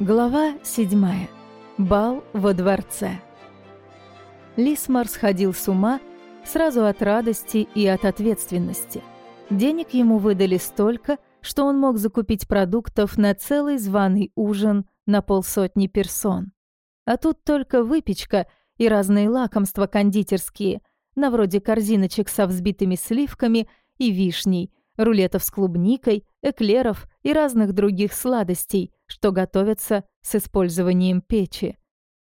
Глава 7. Бал во дворце. Лисмар сходил с ума сразу от радости и от ответственности. Денег ему выдали столько, что он мог закупить продуктов на целый званый ужин на полсотни персон. А тут только выпечка и разные лакомства кондитерские, на вроде корзиночек со взбитыми сливками и вишней, рулетов с клубникой, эклеров и разных других сладостей, что готовятся с использованием печи.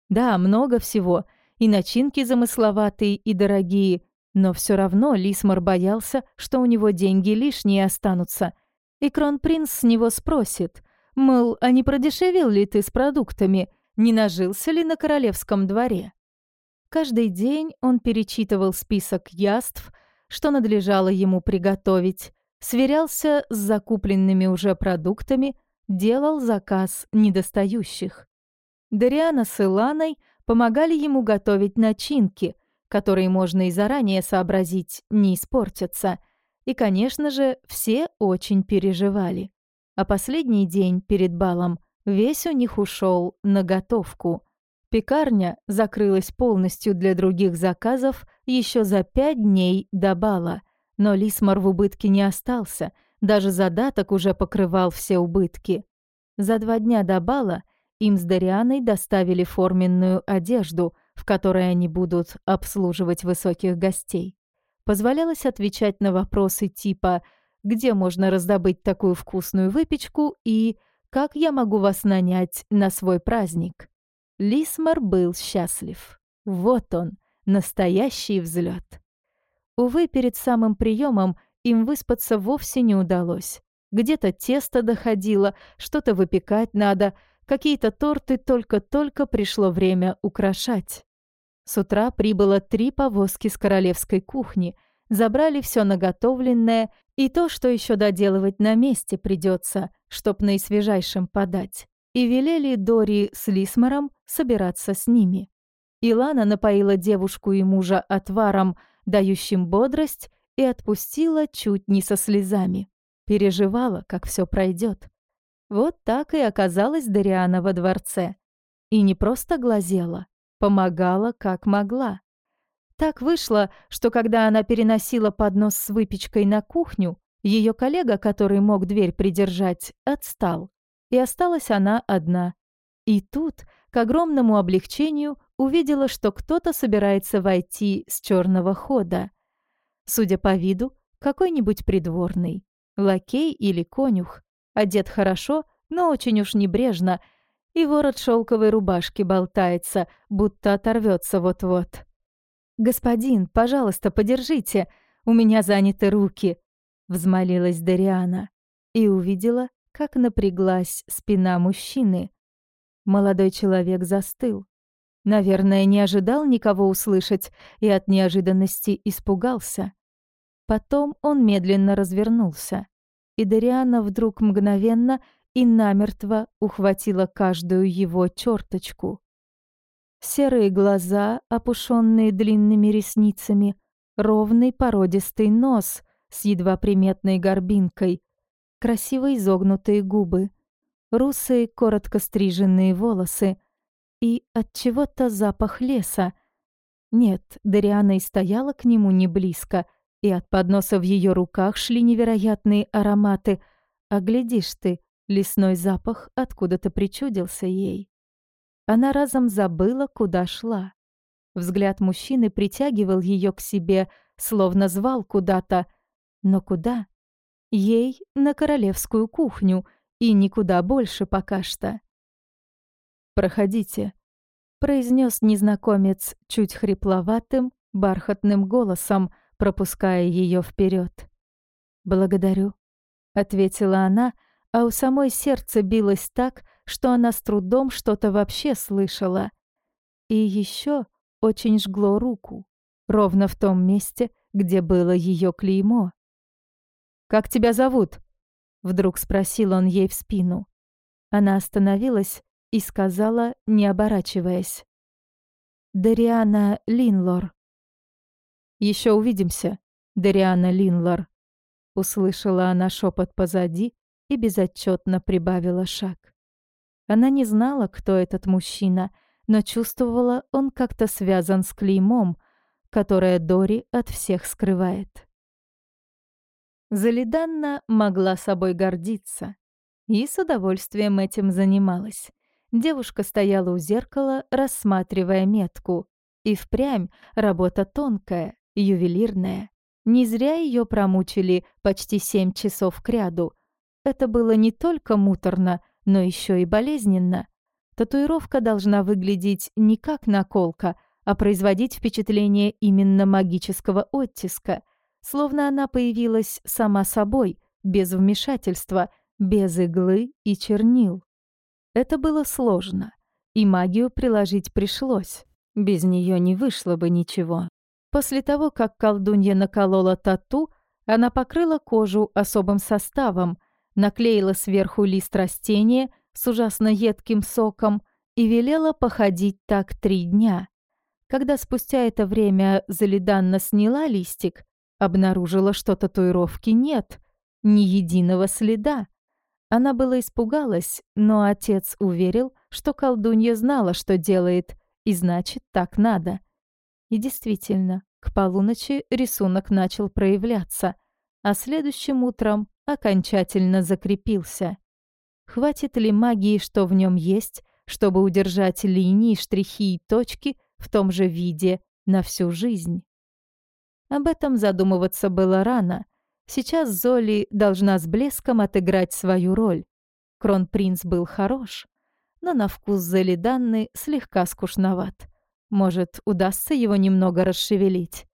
Да, много всего, и начинки замысловатые и дорогие, но все равно Лисмар боялся, что у него деньги лишние останутся. И кронпринц с него спросит, мол, а не продешевил ли ты с продуктами, не нажился ли на королевском дворе? Каждый день он перечитывал список яств, что надлежало ему приготовить, сверялся с закупленными уже продуктами, делал заказ недостающих. Дариана с Иланой помогали ему готовить начинки, которые можно и заранее сообразить, не испортятся. И, конечно же, все очень переживали. А последний день перед балом весь у них ушел на готовку. Пекарня закрылась полностью для других заказов еще за пять дней до бала, но Лисмар в убытке не остался — даже задаток уже покрывал все убытки. За два дня до бала им с Дарианой доставили форменную одежду, в которой они будут обслуживать высоких гостей. Позволялось отвечать на вопросы типа «Где можно раздобыть такую вкусную выпечку?» и «Как я могу вас нанять на свой праздник?» Лисмар был счастлив. Вот он, настоящий взлет. Увы, перед самым приемом им выспаться вовсе не удалось. Где-то тесто доходило, что-то выпекать надо, какие-то торты только-только пришло время украшать. С утра прибыло три повозки с королевской кухни, забрали все наготовленное и то, что еще доделывать на месте придется, чтоб наисвежайшим подать, и велели Дори с Лисмаром собираться с ними. Илана напоила девушку и мужа отваром, дающим бодрость и отпустила чуть не со слезами. Переживала, как все пройдет. Вот так и оказалась Дариана во дворце. И не просто глазела, помогала как могла. Так вышло, что когда она переносила поднос с выпечкой на кухню, ее коллега, который мог дверь придержать, отстал. И осталась она одна. И тут, к огромному облегчению, увидела, что кто-то собирается войти с черного хода. Судя по виду, какой-нибудь придворный, лакей или конюх, одет хорошо, но очень уж небрежно, и ворот шелковой рубашки болтается, будто оторвется вот-вот. «Господин, пожалуйста, подержите, у меня заняты руки», — взмолилась Дариана и увидела, как напряглась спина мужчины. Молодой человек застыл. Наверное, не ожидал никого услышать и от неожиданности испугался. Потом он медленно развернулся, и Дариана вдруг мгновенно и намертво ухватила каждую его черточку. Серые глаза, опушенные длинными ресницами, ровный породистый нос с едва приметной горбинкой, красиво изогнутые губы, русые коротко стриженные волосы — и от чего-то запах леса. Нет, Дариана и стояла к нему не близко, и от подноса в ее руках шли невероятные ароматы. А глядишь ты, лесной запах откуда-то причудился ей. Она разом забыла, куда шла. Взгляд мужчины притягивал ее к себе, словно звал куда-то. Но куда? Ей на королевскую кухню, и никуда больше пока что. «Проходите», — произнес незнакомец чуть хрипловатым, бархатным голосом, пропуская ее вперед. «Благодарю», — ответила она, а у самой сердце билось так, что она с трудом что-то вообще слышала. И еще очень жгло руку, ровно в том месте, где было ее клеймо. «Как тебя зовут?» — вдруг спросил он ей в спину. Она остановилась, и сказала, не оборачиваясь. «Дариана Линлор». Еще увидимся, Дариана Линлор», — услышала она шепот позади и безотчетно прибавила шаг. Она не знала, кто этот мужчина, но чувствовала, он как-то связан с клеймом, которое Дори от всех скрывает. Залиданна могла собой гордиться и с удовольствием этим занималась. Девушка стояла у зеркала, рассматривая метку. И впрямь работа тонкая, ювелирная. Не зря ее промучили почти семь часов кряду. Это было не только муторно, но еще и болезненно. Татуировка должна выглядеть не как наколка, а производить впечатление именно магического оттиска, словно она появилась сама собой, без вмешательства, без иглы и чернил. Это было сложно, и магию приложить пришлось. Без нее не вышло бы ничего. После того, как колдунья наколола тату, она покрыла кожу особым составом, наклеила сверху лист растения с ужасно едким соком и велела походить так три дня. Когда спустя это время Залиданна сняла листик, обнаружила, что татуировки нет, ни единого следа. Она была испугалась, но отец уверил, что колдунья знала, что делает, и значит, так надо. И действительно, к полуночи рисунок начал проявляться, а следующим утром окончательно закрепился. Хватит ли магии, что в нем есть, чтобы удержать линии, штрихи и точки в том же виде на всю жизнь? Об этом задумываться было рано. Сейчас Золи должна с блеском отыграть свою роль. Кронпринц был хорош, но на вкус Залиданны слегка скучноват. Может, удастся его немного расшевелить.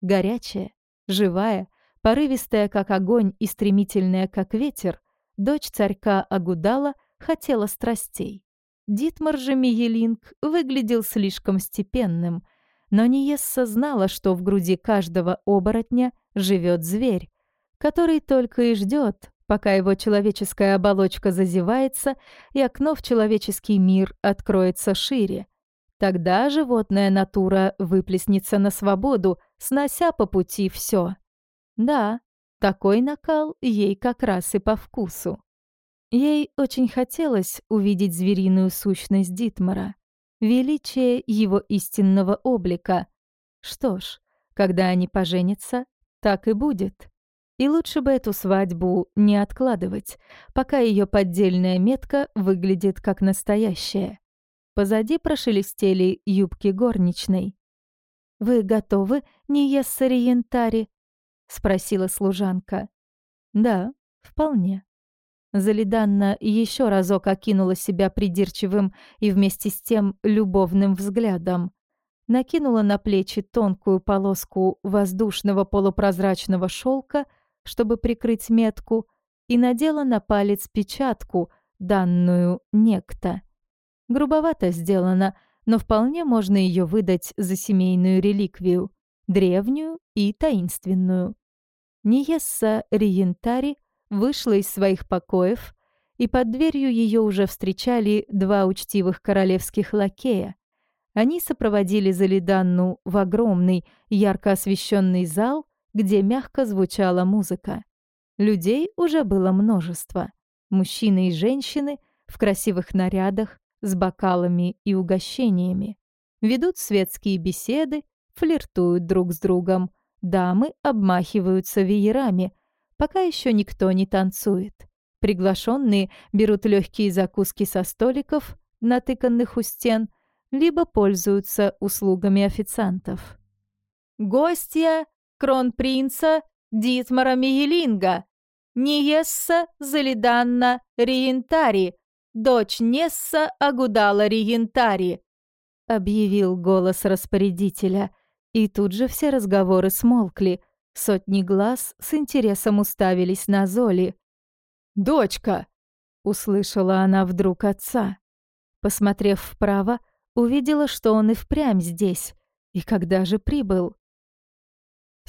Горячая, живая, Порывистая, как огонь, и стремительная, как ветер, дочь царька Агудала хотела страстей. Дитмар же Миелинг выглядел слишком степенным, но Ниесса знала, что в груди каждого оборотня живет зверь, который только и ждет, пока его человеческая оболочка зазевается и окно в человеческий мир откроется шире. Тогда животная натура выплеснется на свободу, снося по пути все. Да, такой накал ей как раз и по вкусу. Ей очень хотелось увидеть звериную сущность Дитмара, величие его истинного облика. Что ж, когда они поженятся, так и будет. И лучше бы эту свадьбу не откладывать, пока ее поддельная метка выглядит как настоящая. Позади прошелестели юбки горничной. «Вы готовы, Ниесса Риентари?» — спросила служанка. «Да, вполне». Залиданна еще разок окинула себя придирчивым и вместе с тем любовным взглядом. Накинула на плечи тонкую полоску воздушного полупрозрачного шелка, чтобы прикрыть метку, и надела на палец печатку, данную некто. Грубовато сделано, но вполне можно ее выдать за семейную реликвию древнюю и таинственную. Ниесса Риентари вышла из своих покоев, и под дверью ее уже встречали два учтивых королевских лакея. Они сопроводили Залиданну в огромный, ярко освещенный зал, где мягко звучала музыка. Людей уже было множество. Мужчины и женщины в красивых нарядах, с бокалами и угощениями. Ведут светские беседы флиртуют друг с другом. Дамы обмахиваются веерами, пока еще никто не танцует. Приглашенные берут легкие закуски со столиков, натыканных у стен, либо пользуются услугами официантов. «Гостья кронпринца Дитмара Мигелинга, Ниесса Залиданна Риентари, дочь Несса Агудала Риентари», объявил голос распорядителя — и тут же все разговоры смолкли. Сотни глаз с интересом уставились на Золи. «Дочка!» — услышала она вдруг отца. Посмотрев вправо, увидела, что он и впрямь здесь. И когда же прибыл?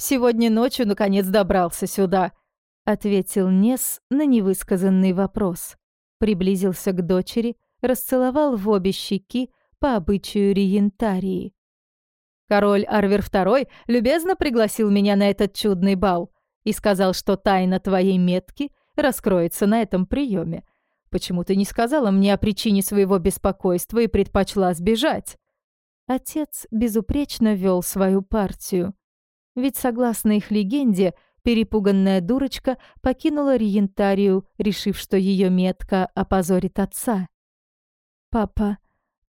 «Сегодня ночью, наконец, добрался сюда», — ответил Нес на невысказанный вопрос. Приблизился к дочери, расцеловал в обе щеки по обычаю Риентарии. Король Арвер II любезно пригласил меня на этот чудный бал и сказал, что тайна твоей метки раскроется на этом приеме. Почему ты не сказала мне о причине своего беспокойства и предпочла сбежать?» Отец безупречно вел свою партию. Ведь, согласно их легенде, перепуганная дурочка покинула Риентарию, решив, что ее метка опозорит отца. «Папа,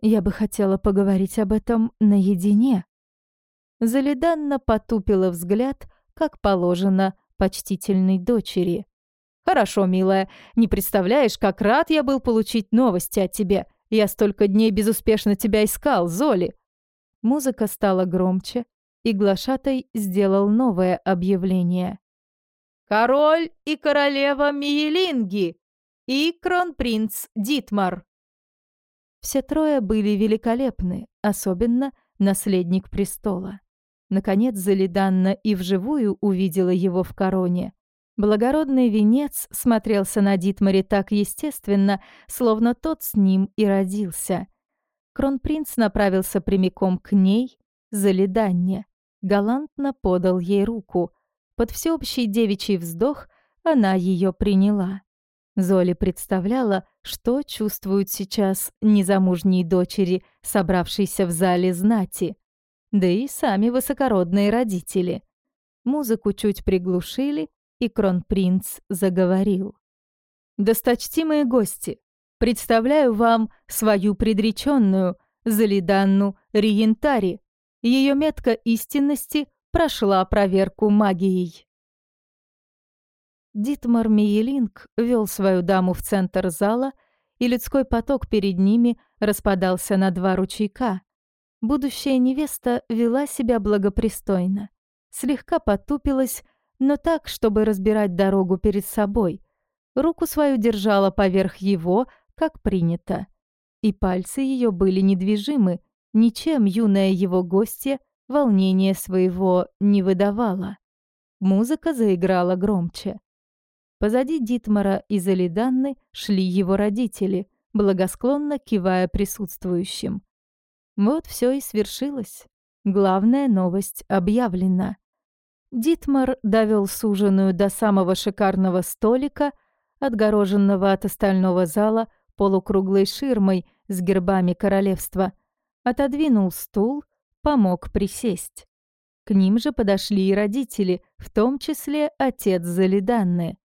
я бы хотела поговорить об этом наедине». Залиданна потупила взгляд, как положено, почтительной дочери. «Хорошо, милая. Не представляешь, как рад я был получить новости о тебе. Я столько дней безуспешно тебя искал, Золи». Музыка стала громче, и глашатай сделал новое объявление. «Король и королева Миелинги и кронпринц Дитмар». Все трое были великолепны, особенно наследник престола. Наконец Залиданна и вживую увидела его в короне. Благородный венец смотрелся на Дитмаре так естественно, словно тот с ним и родился. Кронпринц направился прямиком к ней, Залиданне. Галантно подал ей руку. Под всеобщий девичий вздох она ее приняла. Золи представляла, что чувствуют сейчас незамужние дочери, собравшиеся в зале знати да и сами высокородные родители. Музыку чуть приглушили, и кронпринц заговорил. «Досточтимые гости, представляю вам свою предреченную, Залиданну Риентари. Ее метка истинности прошла проверку магией». Дитмар Миелинг вел свою даму в центр зала, и людской поток перед ними распадался на два ручейка, Будущая невеста вела себя благопристойно. Слегка потупилась, но так, чтобы разбирать дорогу перед собой. Руку свою держала поверх его, как принято. И пальцы ее были недвижимы, ничем юная его гостья волнение своего не выдавала. Музыка заиграла громче. Позади Дитмара и Залиданны шли его родители, благосклонно кивая присутствующим. Вот все и свершилось. Главная новость объявлена. Дитмар довел суженую до самого шикарного столика, отгороженного от остального зала полукруглой ширмой с гербами королевства, отодвинул стул, помог присесть. К ним же подошли и родители, в том числе отец Залиданны.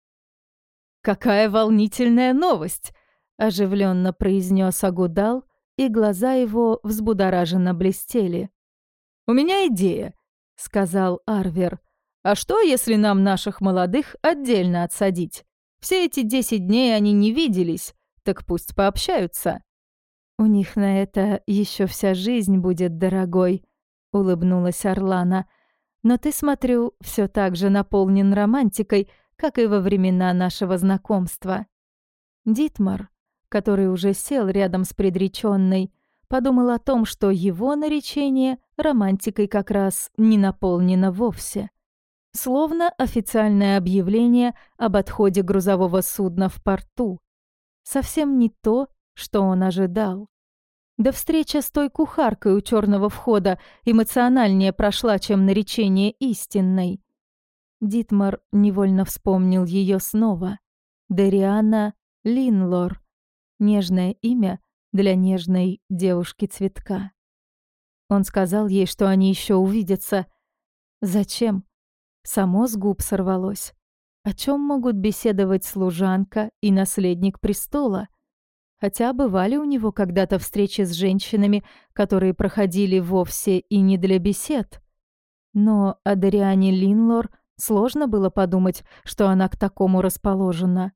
«Какая волнительная новость!» — оживленно произнес Агудал, и глаза его взбудораженно блестели. «У меня идея», — сказал Арвер. «А что, если нам наших молодых отдельно отсадить? Все эти десять дней они не виделись, так пусть пообщаются». «У них на это еще вся жизнь будет дорогой», — улыбнулась Орлана. «Но ты, смотрю, все так же наполнен романтикой, как и во времена нашего знакомства». Дитмар, который уже сел рядом с предреченной, подумал о том, что его наречение романтикой как раз не наполнено вовсе. Словно официальное объявление об отходе грузового судна в порту. Совсем не то, что он ожидал. Да встреча с той кухаркой у черного входа эмоциональнее прошла, чем наречение истинной. Дитмар невольно вспомнил ее снова. Дариана Линлор, Нежное имя для нежной девушки-цветка. Он сказал ей, что они еще увидятся. Зачем? Само с губ сорвалось. О чем могут беседовать служанка и наследник престола? Хотя бывали у него когда-то встречи с женщинами, которые проходили вовсе и не для бесед. Но о Дариане Линлор сложно было подумать, что она к такому расположена.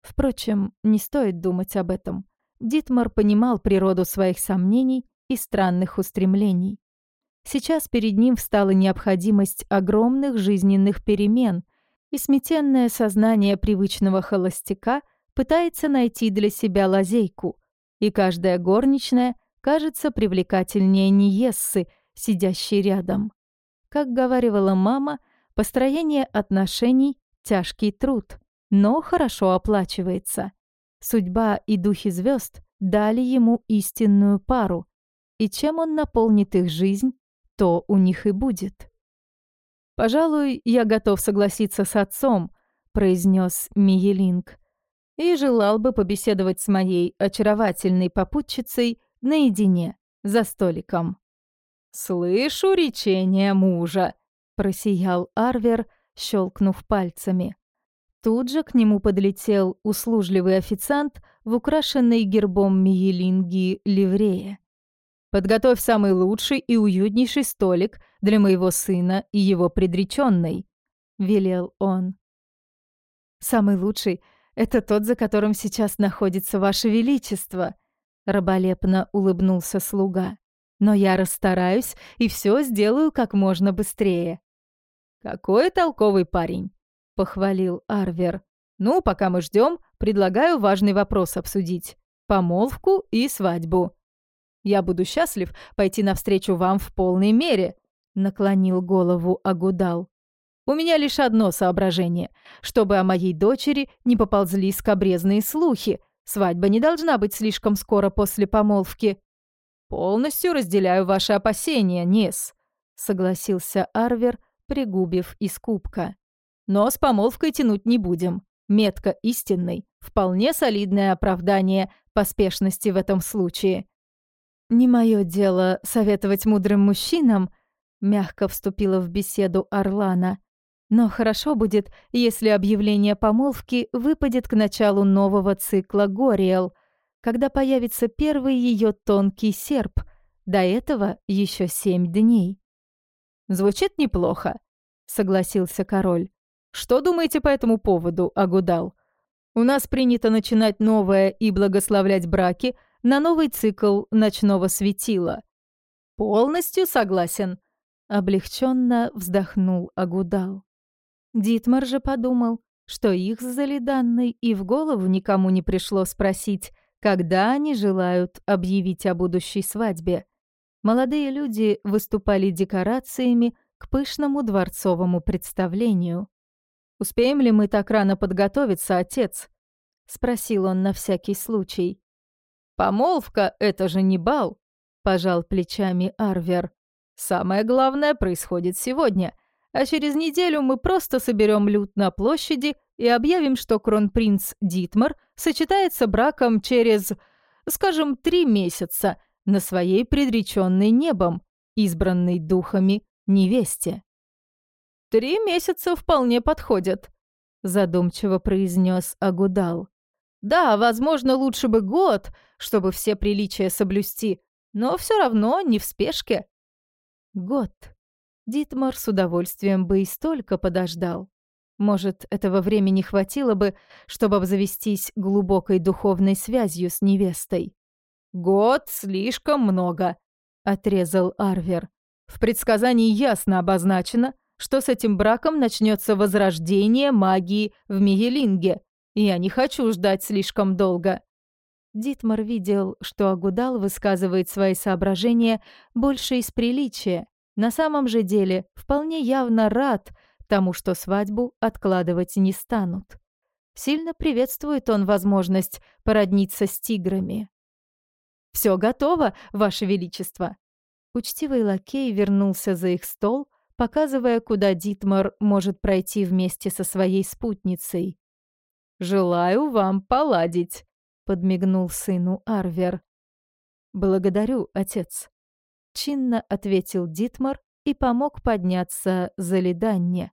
Впрочем, не стоит думать об этом. Дитмар понимал природу своих сомнений и странных устремлений. Сейчас перед ним встала необходимость огромных жизненных перемен, и сметенное сознание привычного холостяка пытается найти для себя лазейку, и каждая горничная кажется привлекательнее Ниессы, сидящей рядом. Как говаривала мама, построение отношений — тяжкий труд — но хорошо оплачивается. Судьба и духи звезд дали ему истинную пару, и чем он наполнит их жизнь, то у них и будет. «Пожалуй, я готов согласиться с отцом», — произнес Миелинг. И желал бы побеседовать с моей очаровательной попутчицей наедине, за столиком. «Слышу речение мужа», — просиял Арвер, щелкнув пальцами. Тут же к нему подлетел услужливый официант в украшенной гербом Миелинги ливрее. «Подготовь самый лучший и уютнейший столик для моего сына и его предреченной», — велел он. «Самый лучший — это тот, за которым сейчас находится Ваше Величество», — раболепно улыбнулся слуга. «Но я расстараюсь и все сделаю как можно быстрее». «Какой толковый парень!» — похвалил Арвер. «Ну, пока мы ждем, предлагаю важный вопрос обсудить. Помолвку и свадьбу. Я буду счастлив пойти навстречу вам в полной мере», — наклонил голову Агудал. У меня лишь одно соображение. Чтобы о моей дочери не поползли скобрезные слухи. Свадьба не должна быть слишком скоро после помолвки. Полностью разделяю ваши опасения, Нес, согласился Арвер, пригубив из кубка. Но с помолвкой тянуть не будем. Метка истинной, вполне солидное оправдание поспешности в этом случае. «Не мое дело советовать мудрым мужчинам», — мягко вступила в беседу Орлана. Но хорошо будет, если объявление помолвки выпадет к началу нового цикла Гориэл, когда появится первый ее тонкий серп. До этого еще семь дней. «Звучит неплохо», — согласился король. «Что думаете по этому поводу, Агудал? У нас принято начинать новое и благословлять браки на новый цикл ночного светила». «Полностью согласен», — облегченно вздохнул Агудал. Дитмар же подумал, что их с Залиданной и в голову никому не пришло спросить, когда они желают объявить о будущей свадьбе. Молодые люди выступали декорациями к пышному дворцовому представлению. «Успеем ли мы так рано подготовиться, отец?» — спросил он на всякий случай. «Помолвка — это же не бал», — пожал плечами Арвер. «Самое главное происходит сегодня — а через неделю мы просто соберем люд на площади и объявим, что кронпринц Дитмар сочетается браком через, скажем, три месяца на своей предреченной небом, избранной духами невесте. «Три месяца вполне подходят», — задумчиво произнес Агудал. «Да, возможно, лучше бы год, чтобы все приличия соблюсти, но все равно не в спешке». «Год», Дитмар с удовольствием бы и столько подождал. Может, этого времени хватило бы, чтобы обзавестись глубокой духовной связью с невестой. «Год слишком много», — отрезал Арвер. «В предсказании ясно обозначено, что с этим браком начнется возрождение магии в Мигелинге, я не хочу ждать слишком долго». Дитмар видел, что Агудал высказывает свои соображения больше из приличия, на самом же деле вполне явно рад тому, что свадьбу откладывать не станут. Сильно приветствует он возможность породниться с тиграми. «Все готово, Ваше Величество!» Учтивый лакей вернулся за их стол, показывая, куда Дитмар может пройти вместе со своей спутницей. «Желаю вам поладить», — подмигнул сыну Арвер. «Благодарю, отец», чинно ответил Дитмар и помог подняться за Лиданне.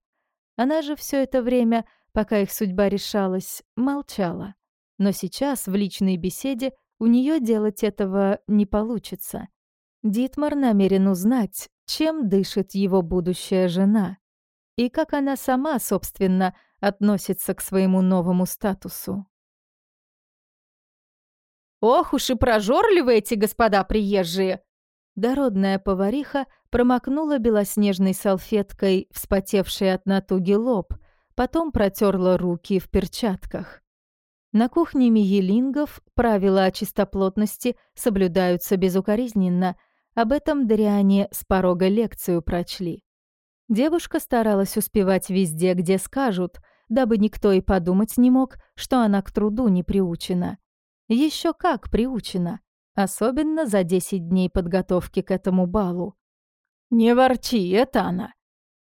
Она же все это время, пока их судьба решалась, молчала. Но сейчас в личной беседе у нее делать этого не получится. Дитмар намерен узнать, чем дышит его будущая жена и как она сама, собственно, относится к своему новому статусу. «Ох уж и прожорливые эти господа приезжие!» Дородная повариха промокнула белоснежной салфеткой вспотевший от натуги лоб, потом протерла руки в перчатках. На кухне Миелингов правила о чистоплотности соблюдаются безукоризненно. Об этом Дриане с порога лекцию прочли. Девушка старалась успевать везде, где скажут, дабы никто и подумать не мог, что она к труду не приучена. Еще как приучена особенно за 10 дней подготовки к этому балу. «Не ворчи, это она!»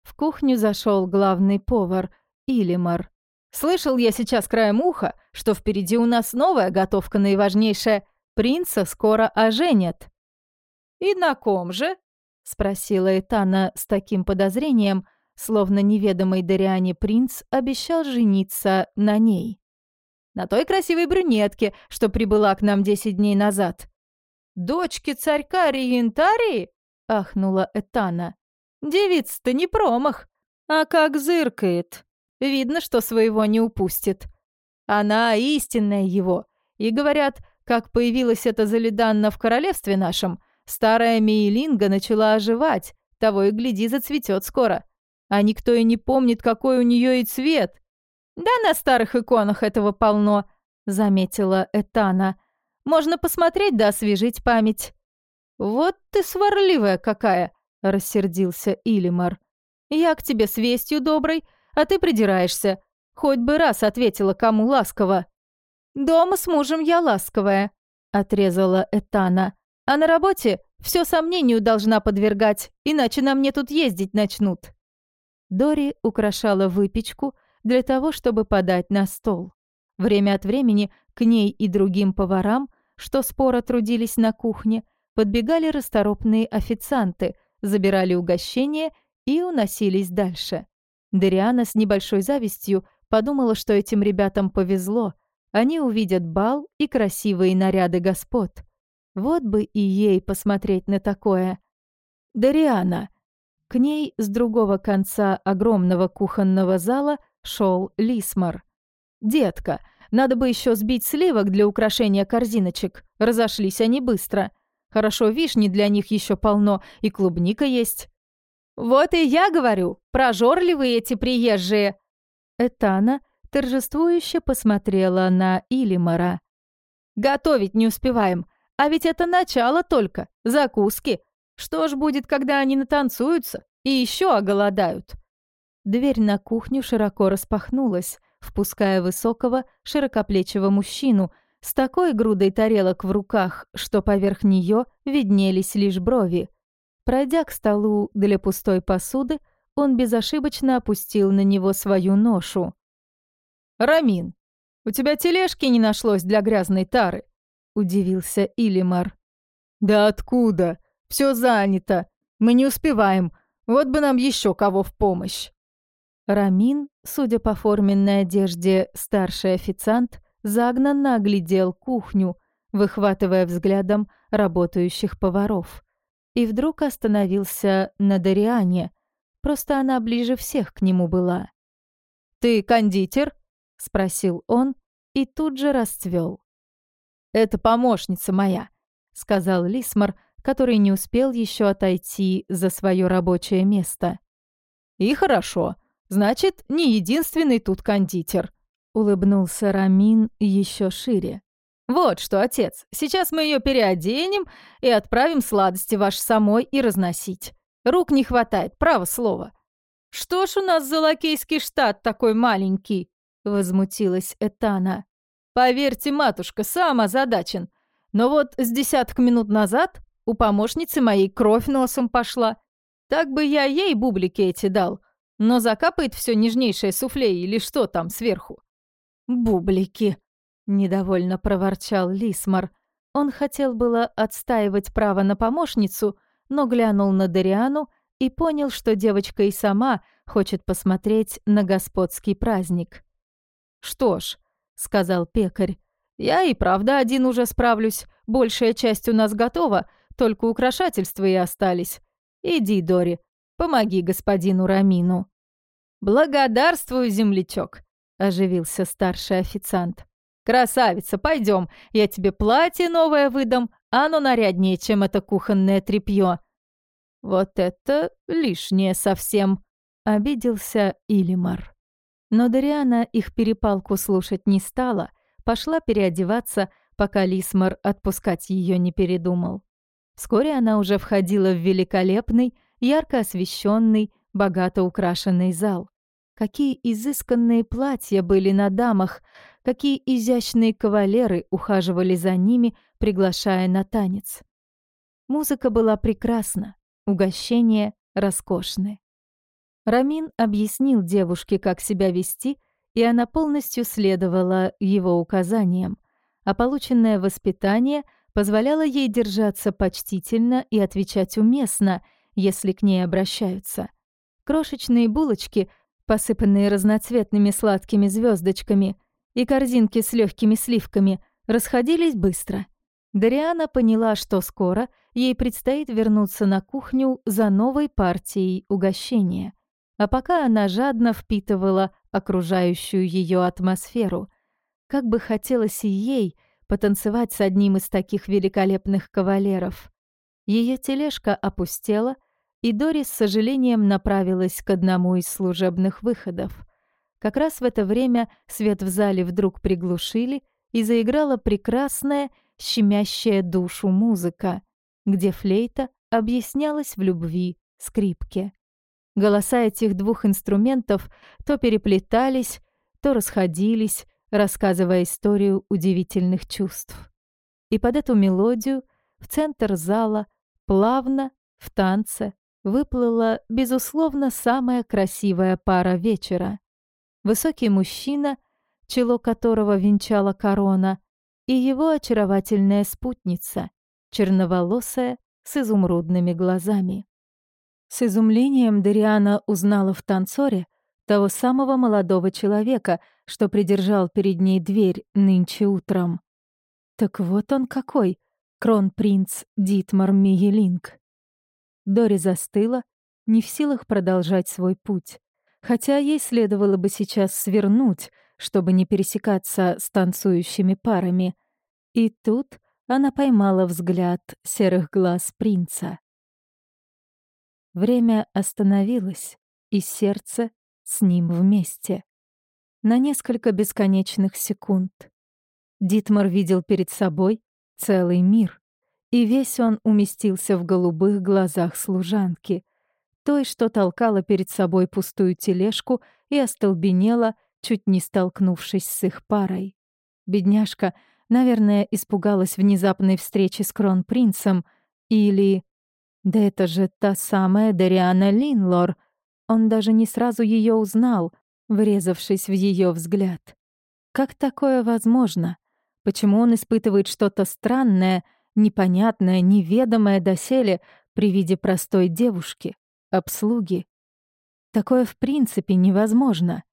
В кухню зашел главный повар, Илимар. Слышал я сейчас краем уха, что впереди у нас новая готовка наиважнейшая. Принца скоро оженят». «И на ком же?» — спросила Этана с таким подозрением, словно неведомый Дариане принц обещал жениться на ней. «На той красивой брюнетке, что прибыла к нам десять дней назад». «Дочки царька Риентарии?» — ахнула Этана. «Девица-то не промах, а как зыркает. Видно, что своего не упустит. Она истинная его. И говорят, как появилась эта Залиданна в королевстве нашем, старая Мейлинга начала оживать, того и гляди, зацветет скоро. А никто и не помнит, какой у нее и цвет. Да на старых иконах этого полно, заметила Этана. Можно посмотреть да освежить память. Вот ты сварливая какая, рассердился Илимар. Я к тебе с вестью доброй, а ты придираешься. Хоть бы раз ответила кому ласково. «Дома с мужем я ласковая», — отрезала Этана. «А на работе все сомнению должна подвергать, иначе на мне тут ездить начнут». Дори украшала выпечку для того, чтобы подать на стол. Время от времени к ней и другим поварам, что споро трудились на кухне, подбегали расторопные официанты, забирали угощение и уносились дальше. Дариана с небольшой завистью подумала, что этим ребятам повезло. Они увидят бал и красивые наряды господ. Вот бы и ей посмотреть на такое. Дариана. К ней с другого конца огромного кухонного зала шел Лисмар. «Детка, надо бы еще сбить сливок для украшения корзиночек. Разошлись они быстро. Хорошо, вишни для них еще полно, и клубника есть. «Вот и я говорю, прожорливые эти приезжие!» Этана торжествующе посмотрела на Илимара. «Готовить не успеваем, а ведь это начало только, закуски. Что ж будет, когда они натанцуются и еще оголодают?» Дверь на кухню широко распахнулась, впуская высокого, широкоплечего мужчину с такой грудой тарелок в руках, что поверх нее виднелись лишь брови. Пройдя к столу для пустой посуды, он безошибочно опустил на него свою ношу. «Рамин, у тебя тележки не нашлось для грязной тары?» — удивился Илимар. «Да откуда? Все занято. Мы не успеваем. Вот бы нам еще кого в помощь». Рамин, судя по форменной одежде, старший официант, загнанно оглядел кухню, выхватывая взглядом работающих поваров и вдруг остановился на Дариане. Просто она ближе всех к нему была. «Ты кондитер?» — спросил он и тут же расцвел. «Это помощница моя», — сказал Лисмар, который не успел еще отойти за свое рабочее место. «И хорошо. Значит, не единственный тут кондитер», — улыбнулся Рамин еще шире. «Вот что, отец, сейчас мы ее переоденем и отправим сладости ваш самой и разносить. Рук не хватает, право слово». «Что ж у нас за лакейский штат такой маленький?» — возмутилась Этана. «Поверьте, матушка, сам озадачен. Но вот с десяток минут назад у помощницы моей кровь носом пошла. Так бы я ей бублики эти дал, но закапает все нежнейшее суфле или что там сверху». «Бублики», Недовольно проворчал Лисмар. Он хотел было отстаивать право на помощницу, но глянул на Дариану и понял, что девочка и сама хочет посмотреть на господский праздник. «Что ж», — сказал пекарь, — «я и правда один уже справлюсь. Большая часть у нас готова, только украшательства и остались. Иди, Дори, помоги господину Рамину». «Благодарствую, землячок», — оживился старший официант. «Красавица, пойдем, я тебе платье новое выдам, оно наряднее, чем это кухонное тряпье». «Вот это лишнее совсем», — обиделся Илимар. Но Дариана их перепалку слушать не стала, пошла переодеваться, пока Лисмар отпускать ее не передумал. Вскоре она уже входила в великолепный, ярко освещенный, богато украшенный зал. Какие изысканные платья были на дамах, какие изящные кавалеры ухаживали за ними, приглашая на танец. Музыка была прекрасна, угощения роскошны. Рамин объяснил девушке, как себя вести, и она полностью следовала его указаниям, а полученное воспитание позволяло ей держаться почтительно и отвечать уместно, если к ней обращаются. Крошечные булочки, посыпанные разноцветными сладкими звездочками, и корзинки с легкими сливками расходились быстро. Дариана поняла, что скоро ей предстоит вернуться на кухню за новой партией угощения. А пока она жадно впитывала окружающую ее атмосферу. Как бы хотелось и ей потанцевать с одним из таких великолепных кавалеров. Ее тележка опустела, и Дори с сожалением направилась к одному из служебных выходов. Как раз в это время свет в зале вдруг приглушили, и заиграла прекрасная, щемящая душу музыка, где флейта объяснялась в любви скрипке. Голоса этих двух инструментов то переплетались, то расходились, рассказывая историю удивительных чувств. И под эту мелодию в центр зала плавно, в танце, выплыла, безусловно, самая красивая пара вечера. Высокий мужчина, чело которого венчала корона, и его очаровательная спутница, черноволосая, с изумрудными глазами. С изумлением Дариана узнала в танцоре того самого молодого человека, что придержал перед ней дверь нынче утром. Так вот он какой, кронпринц Дитмар Миелинг. Дори застыла, не в силах продолжать свой путь, хотя ей следовало бы сейчас свернуть, чтобы не пересекаться с танцующими парами. И тут она поймала взгляд серых глаз принца. Время остановилось, и сердце с ним вместе. На несколько бесконечных секунд. Дитмар видел перед собой целый мир, и весь он уместился в голубых глазах служанки, той, что толкала перед собой пустую тележку и остолбенела, чуть не столкнувшись с их парой. Бедняжка, наверное, испугалась внезапной встречи с кронпринцем или... Да это же та самая Дариана Линлор. Он даже не сразу ее узнал, врезавшись в ее взгляд. Как такое возможно? Почему он испытывает что-то странное, непонятное, неведомое доселе при виде простой девушки, обслуги? Такое в принципе невозможно.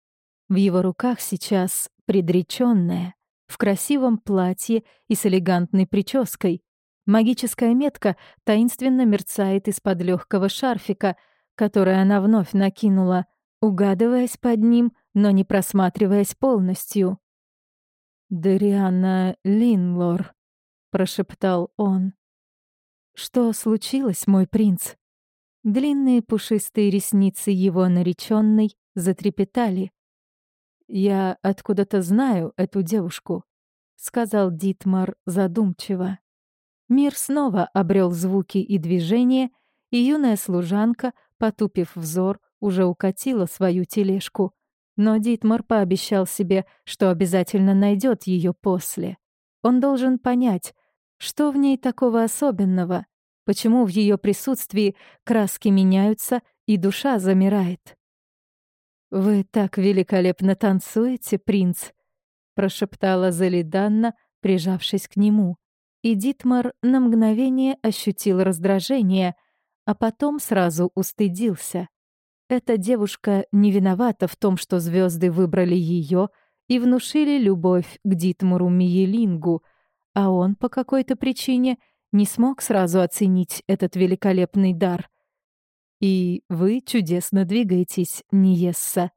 В его руках сейчас предречённая, в красивом платье и с элегантной прической. Магическая метка таинственно мерцает из-под легкого шарфика, который она вновь накинула, угадываясь под ним, но не просматриваясь полностью. «Дариана Линлор», — прошептал он. «Что случилось, мой принц?» Длинные пушистые ресницы его нареченной затрепетали. «Я откуда-то знаю эту девушку», — сказал Дитмар задумчиво. Мир снова обрел звуки и движения, и юная служанка, потупив взор, уже укатила свою тележку. Но Дитмар пообещал себе, что обязательно найдет ее после. Он должен понять, что в ней такого особенного, почему в ее присутствии краски меняются и душа замирает. «Вы так великолепно танцуете, принц!» — прошептала Залиданна, прижавшись к нему. И Дитмар на мгновение ощутил раздражение, а потом сразу устыдился. Эта девушка не виновата в том, что звезды выбрали ее и внушили любовь к Дитмару Миелингу, а он по какой-то причине не смог сразу оценить этот великолепный дар — и вы чудесно двигаетесь, Ниесса.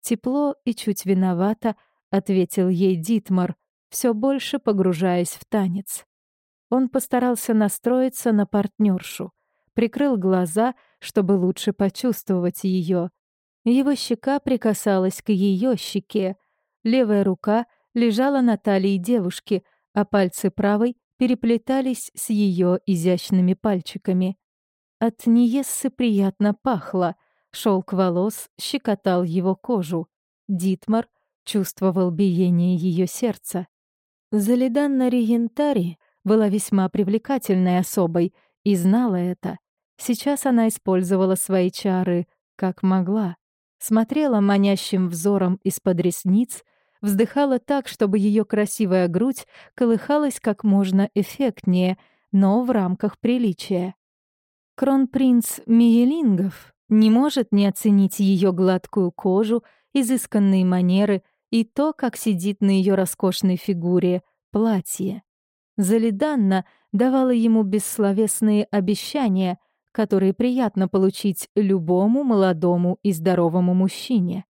Тепло и чуть виновато ответил ей Дитмар, все больше погружаясь в танец. Он постарался настроиться на партнершу, прикрыл глаза, чтобы лучше почувствовать ее. Его щека прикасалась к ее щеке, левая рука лежала на талии девушки, а пальцы правой переплетались с ее изящными пальчиками. От Ниессы приятно пахло, шелк волос щекотал его кожу. Дитмар чувствовал биение ее сердца. Залиданна Риентари была весьма привлекательной особой и знала это. Сейчас она использовала свои чары как могла. смотрела манящим взором из-под ресниц, вздыхала так, чтобы ее красивая грудь колыхалась как можно эффектнее, но в рамках приличия. Кронпринц Миелингов не может не оценить ее гладкую кожу, изысканные манеры и то, как сидит на ее роскошной фигуре платье. Залиданна давала ему бессловесные обещания, которые приятно получить любому молодому и здоровому мужчине.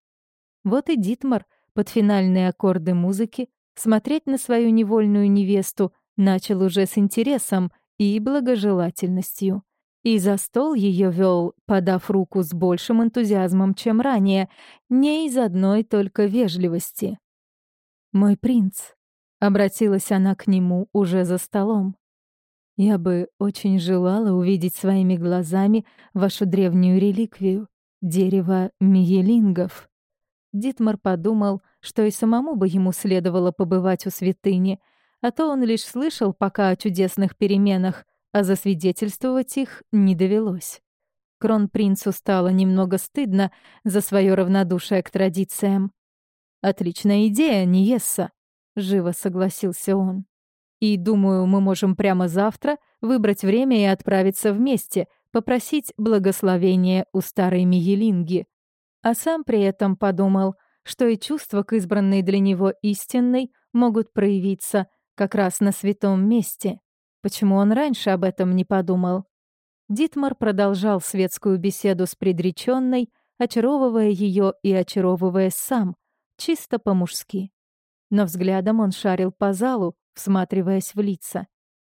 Вот и Дитмар под финальные аккорды музыки смотреть на свою невольную невесту начал уже с интересом и благожелательностью. И за стол ее вел, подав руку с большим энтузиазмом, чем ранее, не из одной только вежливости. «Мой принц», — обратилась она к нему уже за столом, «я бы очень желала увидеть своими глазами вашу древнюю реликвию — дерево миелингов». Дитмар подумал, что и самому бы ему следовало побывать у святыни, а то он лишь слышал пока о чудесных переменах, а засвидетельствовать их не довелось. Кронпринцу стало немного стыдно за свое равнодушие к традициям. «Отличная идея, Ниесса», — живо согласился он. «И думаю, мы можем прямо завтра выбрать время и отправиться вместе, попросить благословения у старой Миелинги». А сам при этом подумал, что и чувства к избранной для него истинной могут проявиться как раз на святом месте. Почему он раньше об этом не подумал? Дитмар продолжал светскую беседу с предреченной, очаровывая ее и очаровывая сам, чисто по-мужски. Но взглядом он шарил по залу, всматриваясь в лица.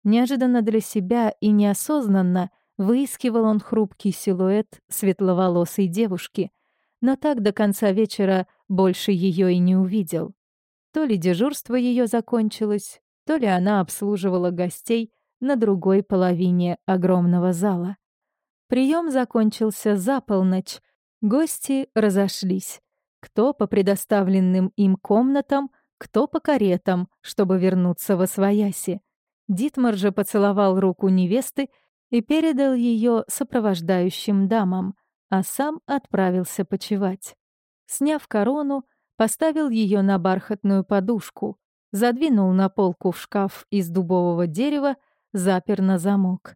Неожиданно для себя и неосознанно выискивал он хрупкий силуэт светловолосой девушки, но так до конца вечера больше ее и не увидел. То ли дежурство ее закончилось, то ли она обслуживала гостей на другой половине огромного зала. Прием закончился за полночь, гости разошлись. Кто по предоставленным им комнатам, кто по каретам, чтобы вернуться во свояси. Дитмар же поцеловал руку невесты и передал ее сопровождающим дамам, а сам отправился почевать. Сняв корону, поставил ее на бархатную подушку, задвинул на полку в шкаф из дубового дерева, запер на замок.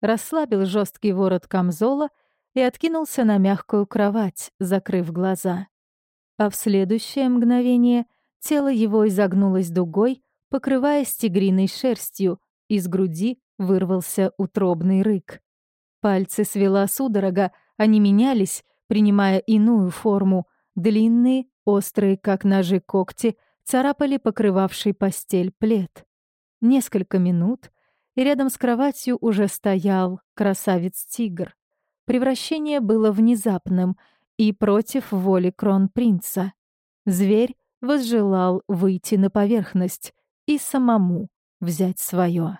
Расслабил жесткий ворот камзола и откинулся на мягкую кровать, закрыв глаза. А в следующее мгновение тело его изогнулось дугой, покрываясь тигриной шерстью, из груди вырвался утробный рык. Пальцы свела судорога, они менялись, принимая иную форму, длинные, острые, как ножи когти, царапали покрывавший постель плед. Несколько минут, и рядом с кроватью уже стоял красавец-тигр. Превращение было внезапным и против воли кронпринца. Зверь возжелал выйти на поверхность и самому взять свое.